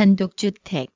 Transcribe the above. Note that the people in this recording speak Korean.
단독주택.